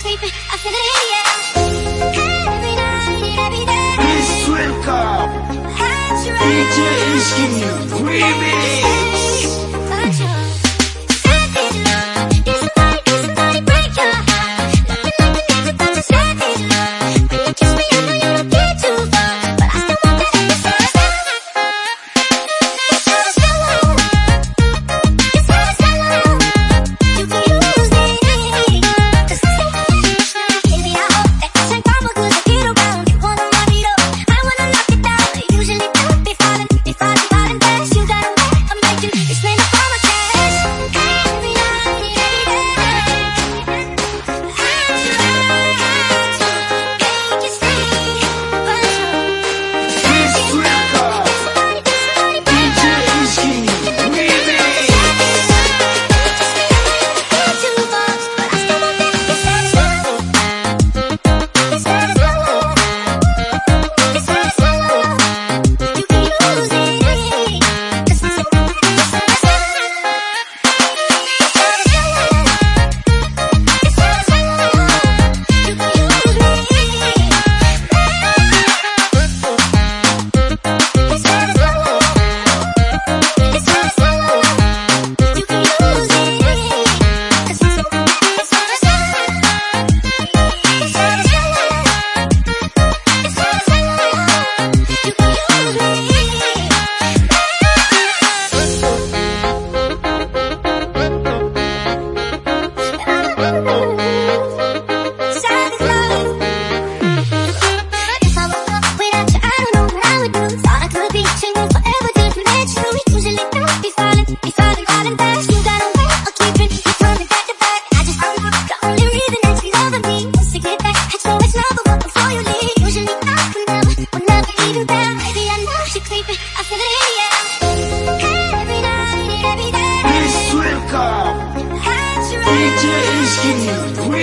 Please welcome. DJ Iski Remix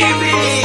baby.